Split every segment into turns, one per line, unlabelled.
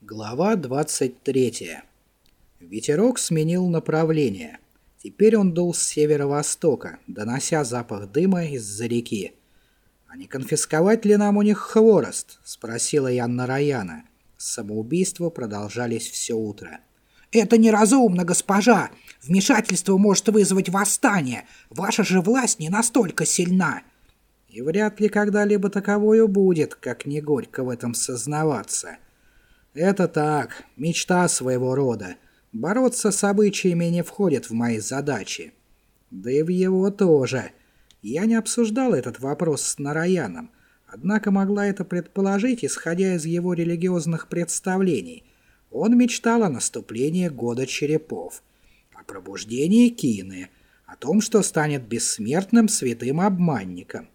Глава 23. Ветерок сменил направление. Теперь он дул с северо-востока, донося запах дыма из-за реки. «А не конфисковать ли нам у них хворост?» — спросила Янна Раяна. Самоубийства продолжались все утро.
«Это неразумно, госпожа! Вмешательство может вызвать восстание! Ваша же власть не настолько сильна!»
«И вряд ли когда-либо таковою будет, как не горько в этом сознаваться». Это так, мечта своего рода. Бороться с обычаями не входит в мои задачи. Да и в его тоже. Я не обсуждал этот вопрос с Нараяном, однако могла это предположить, исходя из его религиозных представлений. Он мечтал о наступлении года черепов, о пробуждении Кины, о том, что станет бессмертным святым обманником.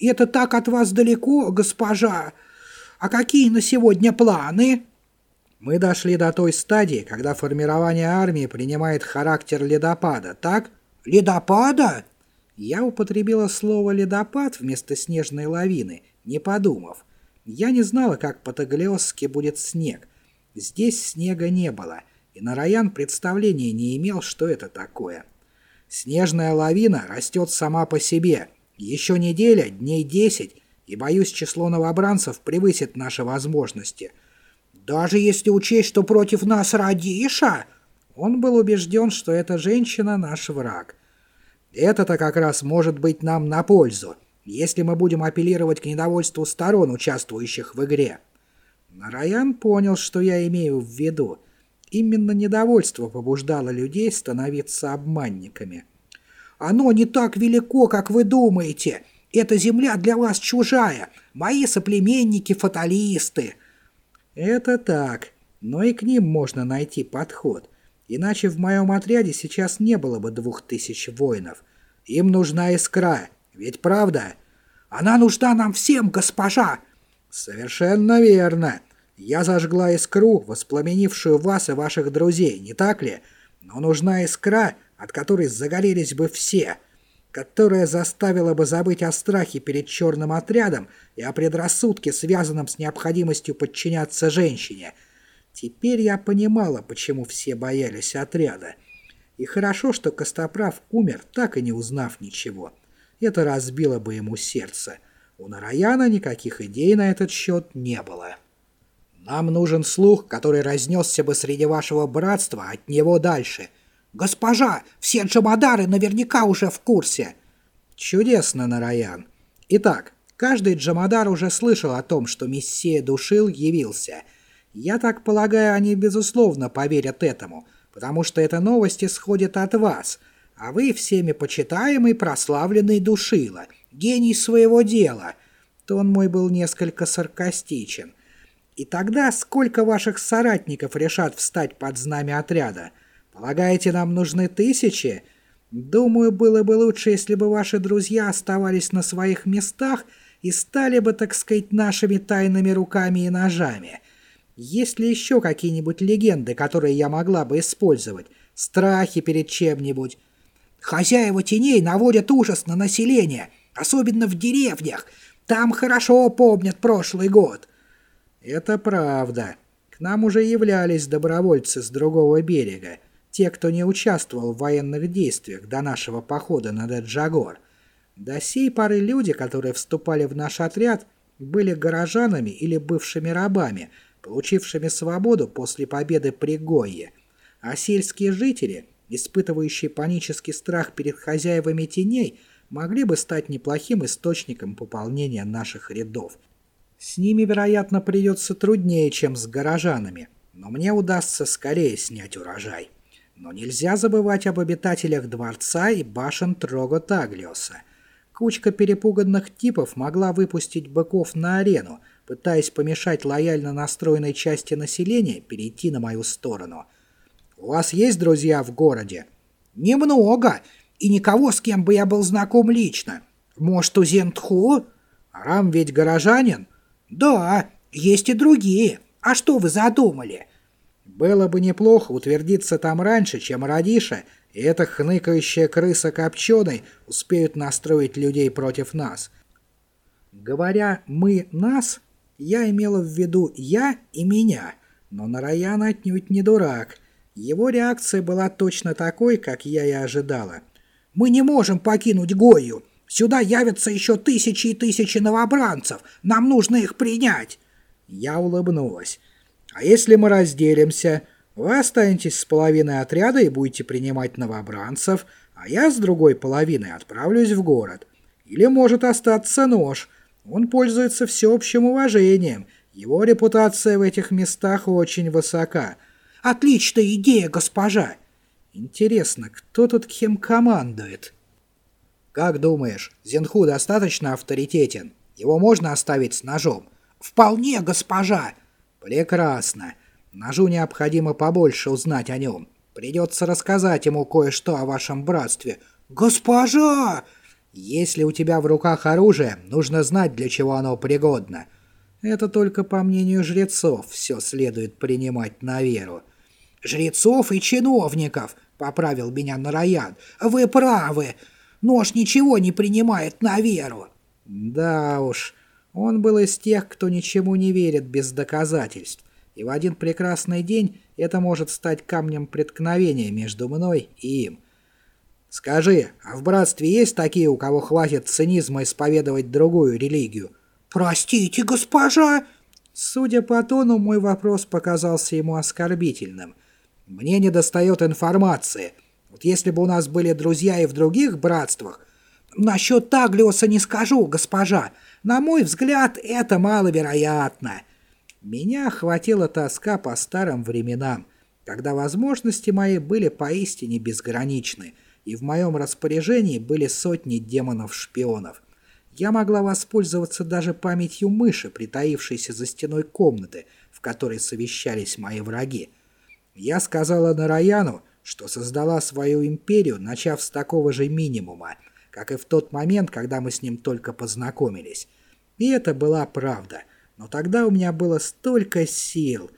«Это так от вас далеко, госпожа!» А какие на сегодня планы?
Мы дошли до той стадии, когда формирование армии принимает характер ледопада, так?
Ледопада?
Я употребила слово «ледопад» вместо «снежной лавины», не подумав. Я не знала, как по-таглиосски будет снег. Здесь снега не было, и Нараян представления не имел, что это такое. Снежная лавина растет сама по себе. Еще неделя, дней десять, и, боюсь, число новобранцев превысит наши возможности.
Даже если учесть, что против нас Радиша...»
Он был убежден, что эта женщина наш враг. Это-то как раз может быть нам на пользу, если мы будем апеллировать к недовольству сторон, участвующих в игре. Нараян понял, что я имею в виду. Именно недовольство побуждало людей становиться обманниками.
«Оно не так велико, как вы думаете. Эта земля для вас чужая. Мои соплеменники — фаталисты».
«Это так. Но и к ним можно найти подход. Иначе в моем отряде сейчас не было бы двух тысяч воинов. Им нужна искра. Ведь правда?»
«Она нужна нам всем, госпожа!»
«Совершенно верно. Я зажгла искру, воспламенившую вас и ваших друзей, не так ли? Но нужна искра, от которой загорелись бы все» которая заставила бы забыть о страхе перед черным отрядом и о предрассудке, связанном с необходимостью подчиняться женщине. Теперь я понимала, почему все боялись отряда. И хорошо, что Костоправ умер, так и не узнав ничего. Это разбило бы ему сердце. У Нараяна никаких идей на этот счет не было. Нам нужен слух, который разнесся бы среди вашего братства от него дальше —
«Госпожа, все джамадары наверняка уже в курсе!»
«Чудесно, Нараян. Итак, каждый джамадар уже слышал о том, что Мессия Душил явился. Я так полагаю, они безусловно поверят этому, потому что эта новость исходит от вас, а вы всеми почитаемый прославленный Душила, гений своего дела». Тон мой был несколько саркастичен. «И тогда сколько ваших соратников решат встать под знамя отряда?» Полагаете, нам нужны тысячи? Думаю, было бы лучше, если бы ваши друзья оставались на своих местах и стали бы, так сказать, нашими тайными руками и ножами. Есть ли еще какие-нибудь легенды, которые я могла бы использовать? Страхи перед чем-нибудь?
Хозяева теней наводят ужас на население, особенно в деревнях. Там хорошо помнят прошлый год.
Это правда. К нам уже являлись добровольцы с другого берега те, кто не участвовал в военных действиях до нашего похода на Деджагор. До сей поры люди, которые вступали в наш отряд, были горожанами или бывшими рабами, получившими свободу после победы при Гойе, а сельские жители, испытывающие панический страх перед хозяевами теней, могли бы стать неплохим источником пополнения наших рядов. С ними, вероятно, придется труднее, чем с горожанами, но мне удастся скорее снять урожай. Но нельзя забывать об обитателях дворца и башен Трого Таглиоса. Кучка перепуганных типов могла выпустить быков на арену, пытаясь помешать лояльно настроенной части населения перейти на мою сторону. «У вас есть друзья в городе?»
«Немного, и никого, с кем бы я был знаком лично. Может, у Зентху?»
«Рам ведь горожанин?»
«Да, есть и другие. А что вы задумали?»
Было бы неплохо утвердиться там раньше, чем Радиша и эта хныкающая крыса Копченой успеют настроить людей против нас. Говоря «мы» «нас», я имела в виду «я» и «меня». Но Нараян отнюдь не дурак. Его реакция была точно такой, как я и ожидала.
«Мы не можем покинуть Гою. Сюда явятся еще тысячи и тысячи новобранцев. Нам нужно их принять».
Я улыбнулась. «А если мы разделимся? Вы останетесь с половиной отряда и будете принимать новобранцев, а я с другой половиной отправлюсь в город. Или может остаться нож. Он пользуется всеобщим уважением. Его репутация в этих местах очень высока».
«Отличная идея, госпожа!»
«Интересно, кто тут кем командует?» «Как думаешь, Зенху достаточно авторитетен? Его можно оставить с ножом?»
«Вполне, госпожа!»
«Прекрасно. Ножу необходимо побольше узнать о нем. Придется рассказать ему кое-что о вашем братстве».
«Госпожа!»
«Если у тебя в руках оружие, нужно знать, для чего оно пригодно. Это только по мнению жрецов все следует принимать на веру».
«Жрецов и чиновников», — поправил меня Нараян. «Вы правы. Нож ничего не принимает на веру».
«Да уж». Он был из тех, кто ничему не верит без доказательств, и в один прекрасный день это может стать камнем преткновения между мной и им. Скажи, а в братстве есть такие, у кого хватит цинизма исповедовать другую религию?
Простите, госпожа.
Судя по тону, мой вопрос показался ему оскорбительным. Мне недостает информации. Вот если бы у нас были друзья и в других братствах...
Насчет Таглиоса не скажу, госпожа. На мой взгляд, это маловероятно.
Меня охватила тоска по старым временам, когда возможности мои были поистине безграничны, и в моем распоряжении были сотни демонов-шпионов. Я могла воспользоваться даже памятью мыши, притаившейся за стеной комнаты, в которой совещались мои враги. Я сказала Нараяну, что создала свою империю, начав с такого же минимума — как и в тот момент, когда мы с ним только познакомились. И это была правда. Но тогда у меня было столько сил.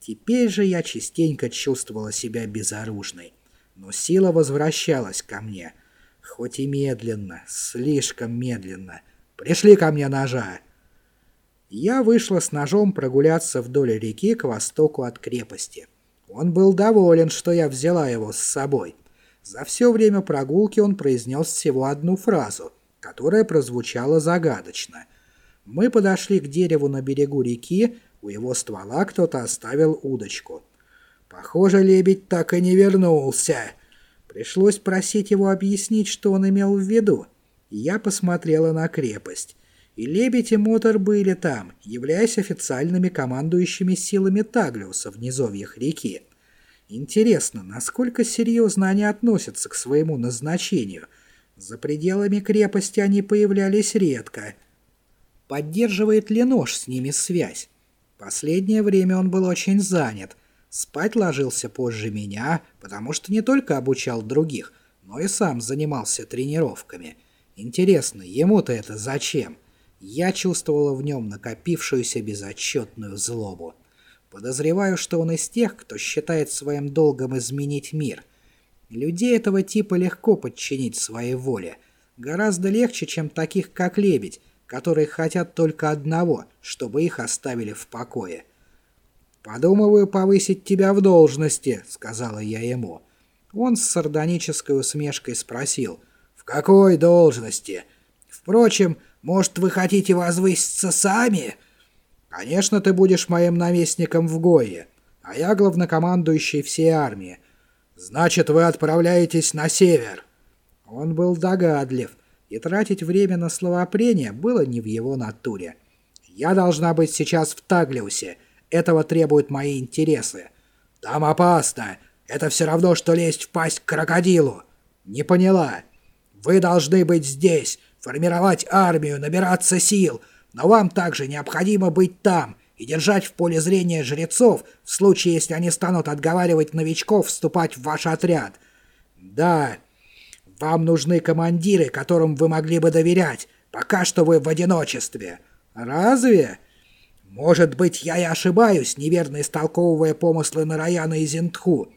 Теперь же я частенько чувствовала себя безоружной. Но сила возвращалась ко мне. Хоть и медленно, слишком медленно. Пришли ко мне ножа. Я вышла с ножом прогуляться вдоль реки к востоку от крепости. Он был доволен, что я взяла его с собой. За все время прогулки он произнес всего одну фразу, которая прозвучала загадочно. Мы подошли к дереву на берегу реки, у его ствола кто-то оставил удочку. Похоже, лебедь так и не вернулся. Пришлось просить его объяснить, что он имел в виду. Я посмотрела на крепость. И Лебедь и Мотор были там, являясь официальными командующими силами Таглиуса в низовьях реки. Интересно, насколько серьезно они относятся к своему назначению. За пределами крепости они появлялись редко. Поддерживает ли нож с ними связь? Последнее время он был очень занят. Спать ложился позже меня, потому что не только обучал других, но и сам занимался тренировками. Интересно, ему-то это зачем? Я чувствовала в нем накопившуюся безотчетную злобу. Подозреваю, что он из тех, кто считает своим долгом изменить мир. Людей этого типа легко подчинить своей воле. Гораздо легче, чем таких, как Лебедь, которые хотят только одного, чтобы их оставили в покое. «Подумываю повысить тебя в должности», — сказала я ему. Он с сардонической усмешкой спросил, «В какой должности? Впрочем, может, вы хотите возвыситься сами?» Конечно, ты будешь моим наместником в Гое, а я главнокомандующий всей армии. Значит, вы отправляетесь на север. Он был догадлив, и тратить время на словопрение было не в его натуре. Я должна быть сейчас в Таглиусе. Этого требуют мои интересы. Там опасно. Это все равно, что лезть в пасть к крокодилу. Не поняла. Вы должны быть здесь, формировать армию, набираться сил — но вам также необходимо быть там и держать в поле зрения жрецов в случае, если они станут отговаривать новичков вступать в ваш отряд. Да, вам нужны командиры, которым вы могли бы доверять. Пока что вы в одиночестве. Разве? Может быть, я и ошибаюсь, неверно истолковывая помыслы Нараяна и Зентху.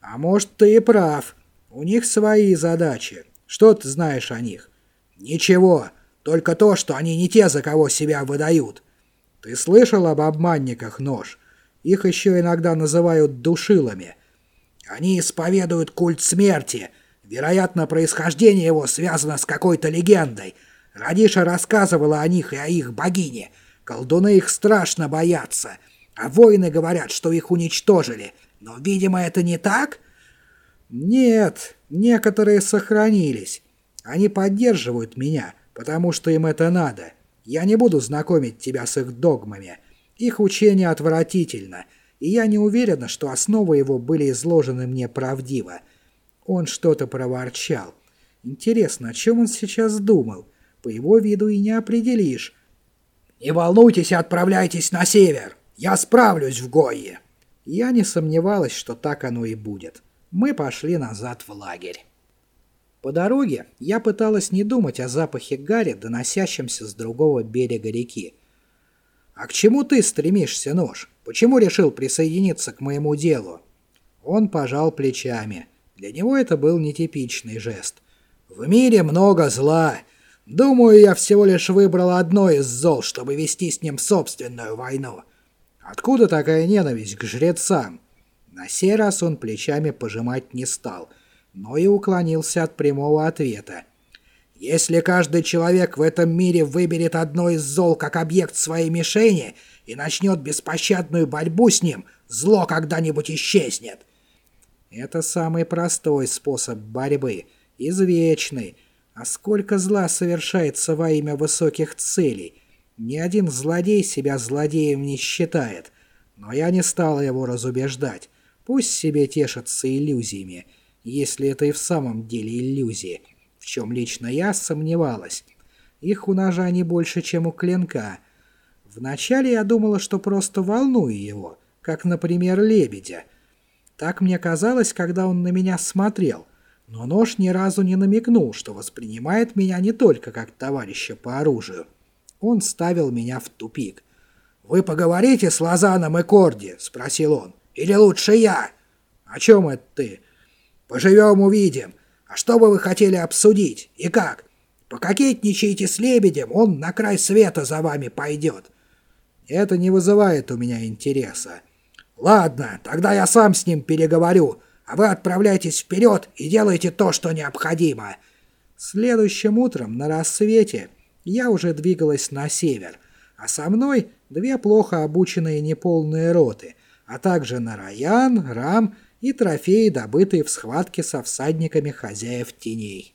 А может, ты и прав. У них свои задачи. Что ты знаешь о них? Ничего. Только то, что они не те, за кого себя выдают. Ты слышал об обманниках, Нож? Их еще иногда называют душилами. Они исповедуют культ смерти. Вероятно, происхождение его связано с какой-то легендой. Радиша рассказывала о них и о их богине. Колдуны их страшно боятся. А воины говорят, что их уничтожили. Но, видимо, это не так? Нет, некоторые сохранились. Они поддерживают меня, потому что им это надо. Я не буду знакомить тебя с их догмами. Их учение отвратительно, и я не уверена, что основы его были изложены мне правдиво. Он что-то проворчал. Интересно, о чем он сейчас думал? По его виду и не определишь. «Не волнуйтесь отправляйтесь на север! Я справлюсь в Гойе!» Я не сомневалась, что так оно и будет. Мы пошли назад в лагерь. По дороге я пыталась не думать о запахе гари, доносящемся с другого берега реки. «А к чему ты стремишься, нож? Почему решил присоединиться к моему делу?» Он пожал плечами. Для него это был нетипичный жест. «В мире много зла. Думаю, я всего лишь выбрал одно из зол, чтобы вести с ним собственную войну. Откуда такая ненависть к жрецам?» На сей раз он плечами пожимать не стал, но и уклонился от прямого ответа. Если каждый человек в этом мире выберет одно из зол как объект своей мишени и начнет беспощадную борьбу с ним, зло когда-нибудь исчезнет. Это самый простой способ борьбы, извечный. А сколько зла совершается во имя высоких целей? Ни один злодей себя злодеем не считает. Но я не стал его разубеждать. Пусть себе тешатся иллюзиями, если это и в самом деле иллюзии в чем лично я сомневалась. Их у ножа не больше, чем у клинка. Вначале я думала, что просто волную его, как, например, лебедя. Так мне казалось, когда он на меня смотрел. Но нож ни разу не намекнул, что воспринимает меня не только как товарища по оружию. Он ставил меня в тупик. «Вы поговорите с Лозаном и Корди?» — спросил он. «Или лучше я?» «О чем это ты?» «Поживем, увидим. А что бы вы хотели обсудить? И как? Пококетничайте с лебедем, он на край света за вами пойдет. Это не вызывает у меня интереса. Ладно, тогда я сам с ним переговорю, а вы отправляйтесь вперед и делайте то, что необходимо. Следующим утром на рассвете я уже двигалась на север, а со мной две плохо обученные неполные роты, а также Нараян, Рам и трофеи, добытые в схватке со всадниками хозяев теней.